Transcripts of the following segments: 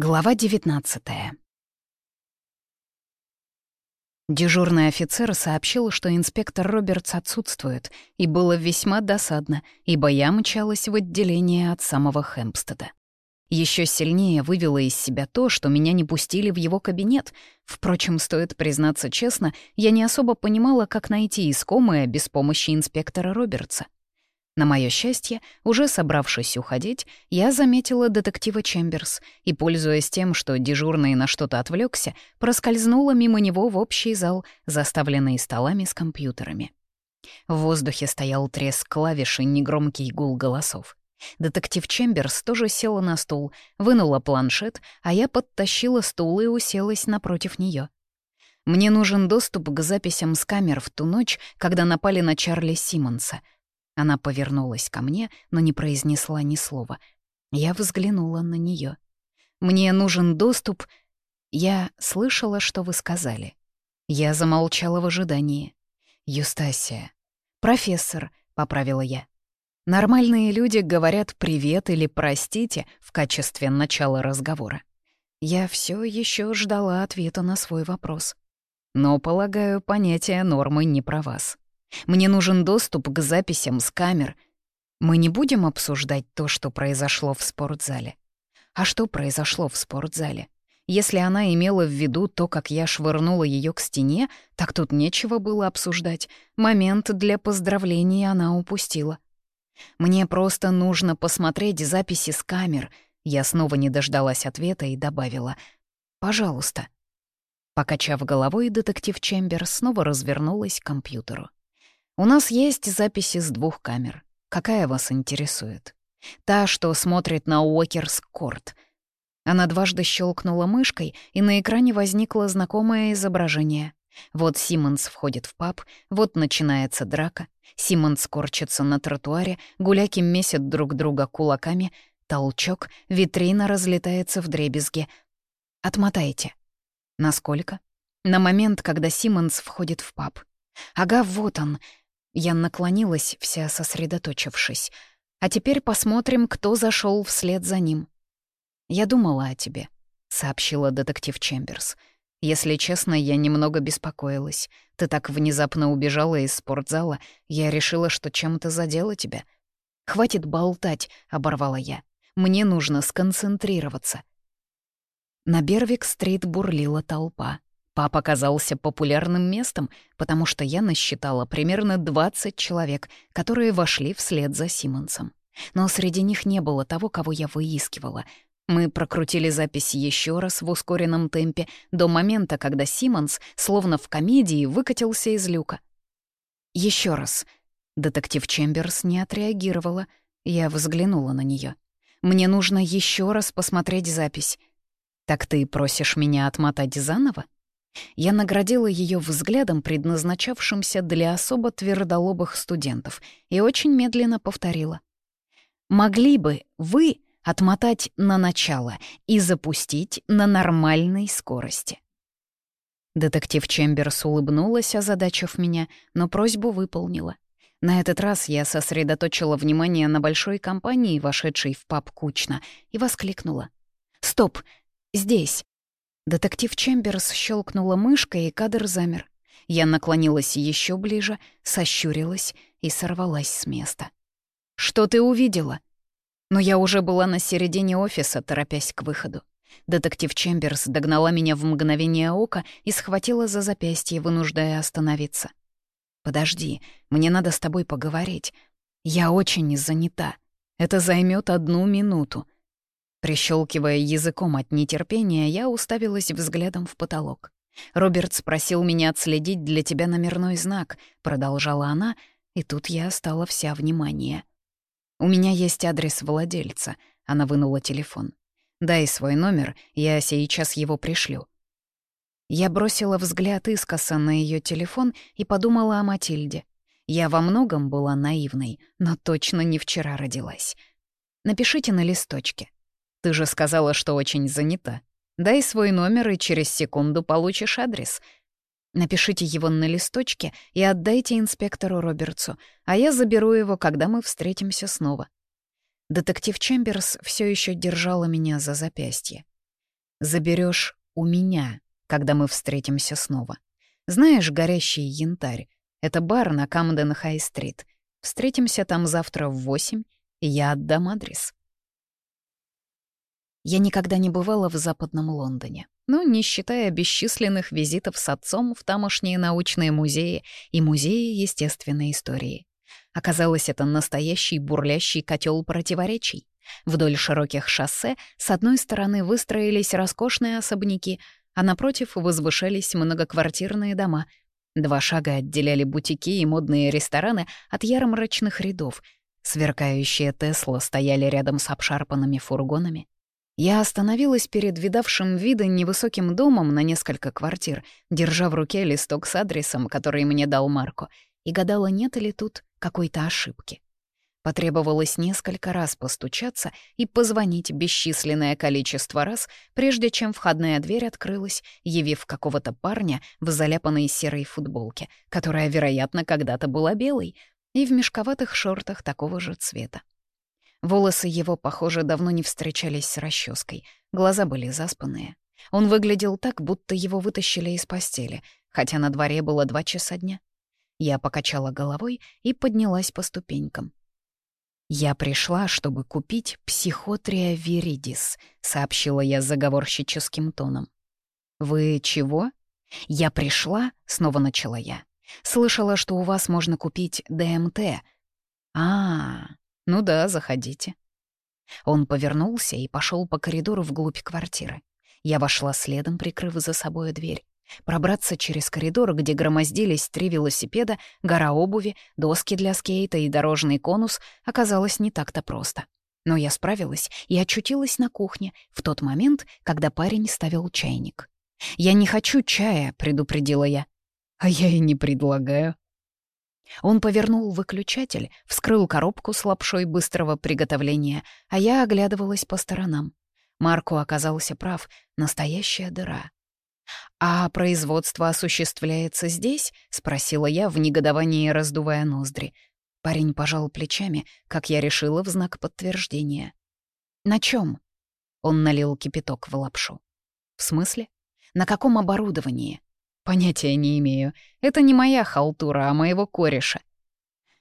Глава 19 Дежурный офицер сообщил, что инспектор Робертс отсутствует, и было весьма досадно, ибо я мчалась в отделение от самого Хэмпстеда. Еще сильнее вывело из себя то, что меня не пустили в его кабинет. Впрочем, стоит признаться честно, я не особо понимала, как найти искомое без помощи инспектора Робертса. На мое счастье, уже собравшись уходить, я заметила детектива Чемберс и, пользуясь тем, что дежурный на что-то отвлекся, проскользнула мимо него в общий зал, заставленный столами с компьютерами. В воздухе стоял треск клавиш и негромкий гул голосов. Детектив Чемберс тоже села на стул, вынула планшет, а я подтащила стул и уселась напротив нее. Мне нужен доступ к записям с камер в ту ночь, когда напали на Чарли Симмонса — она повернулась ко мне, но не произнесла ни слова. Я взглянула на нее. «Мне нужен доступ...» «Я слышала, что вы сказали». Я замолчала в ожидании. «Юстасия». «Профессор», — поправила я. Нормальные люди говорят «привет» или «простите» в качестве начала разговора. Я все еще ждала ответа на свой вопрос. Но, полагаю, понятие нормы не про вас. Мне нужен доступ к записям с камер. Мы не будем обсуждать то, что произошло в спортзале. А что произошло в спортзале? Если она имела в виду то, как я швырнула ее к стене, так тут нечего было обсуждать. Момент для поздравлений она упустила. Мне просто нужно посмотреть записи с камер. Я снова не дождалась ответа и добавила «Пожалуйста». Покачав головой, детектив Чембер снова развернулась к компьютеру. У нас есть записи с двух камер. Какая вас интересует? Та, что смотрит на Уокерс-Корт. Она дважды щелкнула мышкой, и на экране возникло знакомое изображение. Вот Симмонс входит в паб, вот начинается драка. Симмонс корчится на тротуаре, гуляки месят друг друга кулаками. Толчок, витрина разлетается вдребезги. Отмотайте. Насколько? На момент, когда Симмонс входит в паб. Ага, вот он, я наклонилась, вся сосредоточившись. А теперь посмотрим, кто зашел вслед за ним. «Я думала о тебе», — сообщила детектив Чемберс. «Если честно, я немного беспокоилась. Ты так внезапно убежала из спортзала, я решила, что чем-то задела тебя». «Хватит болтать», — оборвала я. «Мне нужно сконцентрироваться». На Бервик-стрит бурлила толпа. Пап оказался популярным местом, потому что я насчитала примерно 20 человек, которые вошли вслед за Симмонсом. Но среди них не было того, кого я выискивала. Мы прокрутили запись еще раз в ускоренном темпе до момента, когда Симмонс, словно в комедии, выкатился из люка. Еще раз. Детектив Чемберс не отреагировала. Я взглянула на нее. Мне нужно еще раз посмотреть запись. Так ты просишь меня отмотать заново? Я наградила ее взглядом, предназначавшимся для особо твердолобых студентов, и очень медленно повторила. «Могли бы вы отмотать на начало и запустить на нормальной скорости?» Детектив Чемберс улыбнулась, озадачив меня, но просьбу выполнила. На этот раз я сосредоточила внимание на большой компании, вошедшей в паб Кучно, и воскликнула. «Стоп! Здесь!» Детектив Чемберс щелкнула мышкой, и кадр замер. Я наклонилась еще ближе, сощурилась и сорвалась с места. «Что ты увидела?» Но я уже была на середине офиса, торопясь к выходу. Детектив Чемберс догнала меня в мгновение ока и схватила за запястье, вынуждая остановиться. «Подожди, мне надо с тобой поговорить. Я очень занята. Это займет одну минуту», Прищелкивая языком от нетерпения, я уставилась взглядом в потолок. «Роберт спросил меня отследить для тебя номерной знак», — продолжала она, и тут я стала вся внимание. «У меня есть адрес владельца», — она вынула телефон. «Дай свой номер, я сейчас его пришлю». Я бросила взгляд искоса на ее телефон и подумала о Матильде. Я во многом была наивной, но точно не вчера родилась. Напишите на листочке. Ты же сказала, что очень занята. Дай свой номер, и через секунду получишь адрес. Напишите его на листочке и отдайте инспектору Робертсу, а я заберу его, когда мы встретимся снова. Детектив Чемберс все еще держала меня за запястье. Заберешь у меня, когда мы встретимся снова. Знаешь горящий янтарь? Это бар на Камден-Хай-стрит. Встретимся там завтра в восемь, и я отдам адрес. Я никогда не бывала в Западном Лондоне, ну, не считая бесчисленных визитов с отцом в тамошние научные музеи и музеи естественной истории. Оказалось, это настоящий бурлящий котел противоречий. Вдоль широких шоссе с одной стороны выстроились роскошные особняки, а напротив возвышались многоквартирные дома. Два шага отделяли бутики и модные рестораны от ярмарочных рядов. Сверкающие Тесла стояли рядом с обшарпанными фургонами. Я остановилась перед видавшим виды невысоким домом на несколько квартир, держа в руке листок с адресом, который мне дал Марко, и гадала, нет ли тут какой-то ошибки. Потребовалось несколько раз постучаться и позвонить бесчисленное количество раз, прежде чем входная дверь открылась, явив какого-то парня в заляпанной серой футболке, которая, вероятно, когда-то была белой, и в мешковатых шортах такого же цвета. Волосы его, похоже, давно не встречались с расческой, глаза были заспанные. Он выглядел так, будто его вытащили из постели, хотя на дворе было два часа дня. Я покачала головой и поднялась по ступенькам. «Я пришла, чтобы купить психотрия виридис», — сообщила я заговорщическим тоном. «Вы чего?» «Я пришла», — снова начала я. «Слышала, что у вас можно купить ДМТ». «А, ну да, заходите». Он повернулся и пошел по коридору вглубь квартиры. Я вошла следом, прикрыв за собой дверь. Пробраться через коридор, где громоздились три велосипеда, гора обуви, доски для скейта и дорожный конус, оказалось не так-то просто. Но я справилась и очутилась на кухне в тот момент, когда парень ставил чайник. «Я не хочу чая», — предупредила я. «А я и не предлагаю». Он повернул выключатель, вскрыл коробку с лапшой быстрого приготовления, а я оглядывалась по сторонам. Марко оказался прав, настоящая дыра. «А производство осуществляется здесь?» — спросила я в негодовании, раздувая ноздри. Парень пожал плечами, как я решила, в знак подтверждения. «На чем? Он налил кипяток в лапшу. «В смысле? На каком оборудовании?» «Понятия не имею. Это не моя халтура, а моего кореша».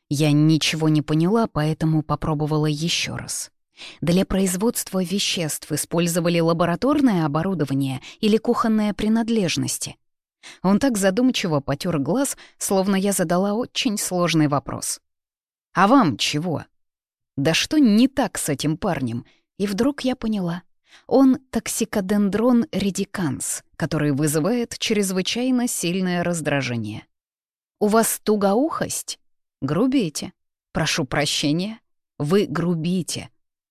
Я ничего не поняла, поэтому попробовала еще раз. Для производства веществ использовали лабораторное оборудование или кухонные принадлежности. Он так задумчиво потер глаз, словно я задала очень сложный вопрос. «А вам чего?» «Да что не так с этим парнем?» И вдруг я поняла. Он токсикодендрон редиканс, который вызывает чрезвычайно сильное раздражение. «У вас тугоухость? Грубите. Прошу прощения. Вы грубите»,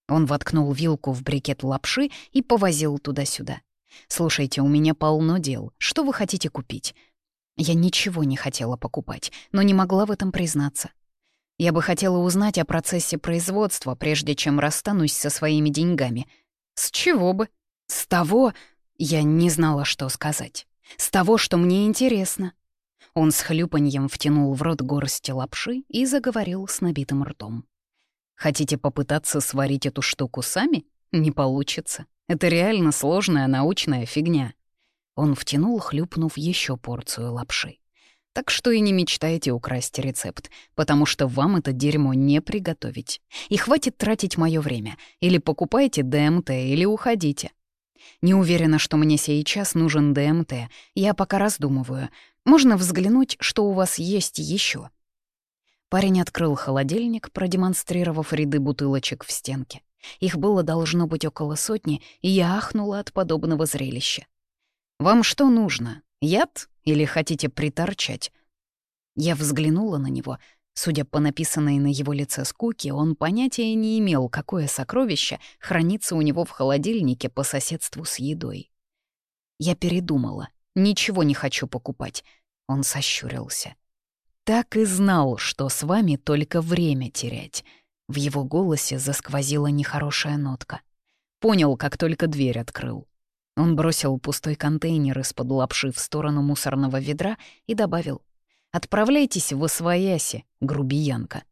он воткнул вилку в брикет лапши и повозил туда-сюда. «Слушайте, у меня полно дел. Что вы хотите купить?» Я ничего не хотела покупать, но не могла в этом признаться. Я бы хотела узнать о процессе производства, прежде чем расстанусь со своими деньгами. С чего бы? С того... Я не знала, что сказать. С того, что мне интересно. Он с хлюпаньем втянул в рот горсть лапши и заговорил с набитым ртом. Хотите попытаться сварить эту штуку сами? Не получится. Это реально сложная научная фигня. Он втянул, хлюпнув еще порцию лапши. Так что и не мечтайте украсть рецепт, потому что вам это дерьмо не приготовить. И хватит тратить мое время. Или покупайте ДМТ, или уходите. Не уверена, что мне сейчас нужен ДМТ. Я пока раздумываю. Можно взглянуть, что у вас есть еще. Парень открыл холодильник, продемонстрировав ряды бутылочек в стенке. Их было должно быть около сотни, и я ахнула от подобного зрелища. «Вам что нужно? Яд? Или хотите приторчать?» Я взглянула на него. Судя по написанной на его лице скуке, он понятия не имел, какое сокровище хранится у него в холодильнике по соседству с едой. Я передумала. Ничего не хочу покупать. Он сощурился. Так и знал, что с вами только время терять. В его голосе засквозила нехорошая нотка. Понял, как только дверь открыл. Он бросил пустой контейнер из-под лапши в сторону мусорного ведра и добавил «Отправляйтесь в Освояси, грубиянка».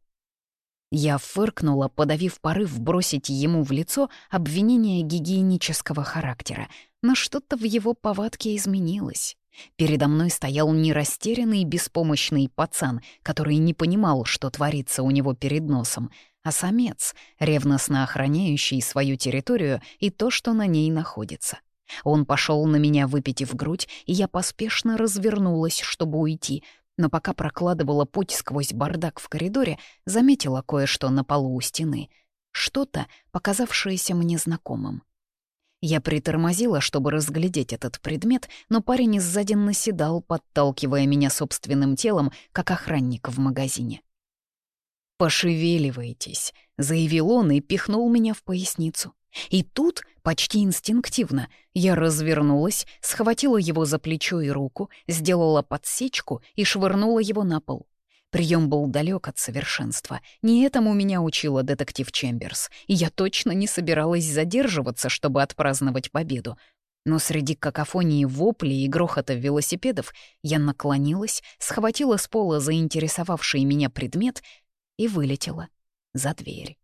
Я фыркнула, подавив порыв бросить ему в лицо обвинение гигиенического характера, но что-то в его повадке изменилось. Передо мной стоял не растерянный беспомощный пацан, который не понимал, что творится у него перед носом, а самец, ревностно охраняющий свою территорию и то, что на ней находится. Он пошел на меня, выпитив грудь, и я поспешно развернулась, чтобы уйти, но пока прокладывала путь сквозь бардак в коридоре, заметила кое-что на полу у стены. Что-то, показавшееся мне знакомым. Я притормозила, чтобы разглядеть этот предмет, но парень сзади наседал, подталкивая меня собственным телом, как охранник в магазине. «Пошевеливайтесь», — заявил он и пихнул меня в поясницу. И тут, почти инстинктивно, я развернулась, схватила его за плечо и руку, сделала подсечку и швырнула его на пол. Прием был далек от совершенства. Не этому меня учила детектив Чемберс, и я точно не собиралась задерживаться, чтобы отпраздновать победу. Но среди какофонии воплей и грохота велосипедов я наклонилась, схватила с пола заинтересовавший меня предмет и вылетела за дверь.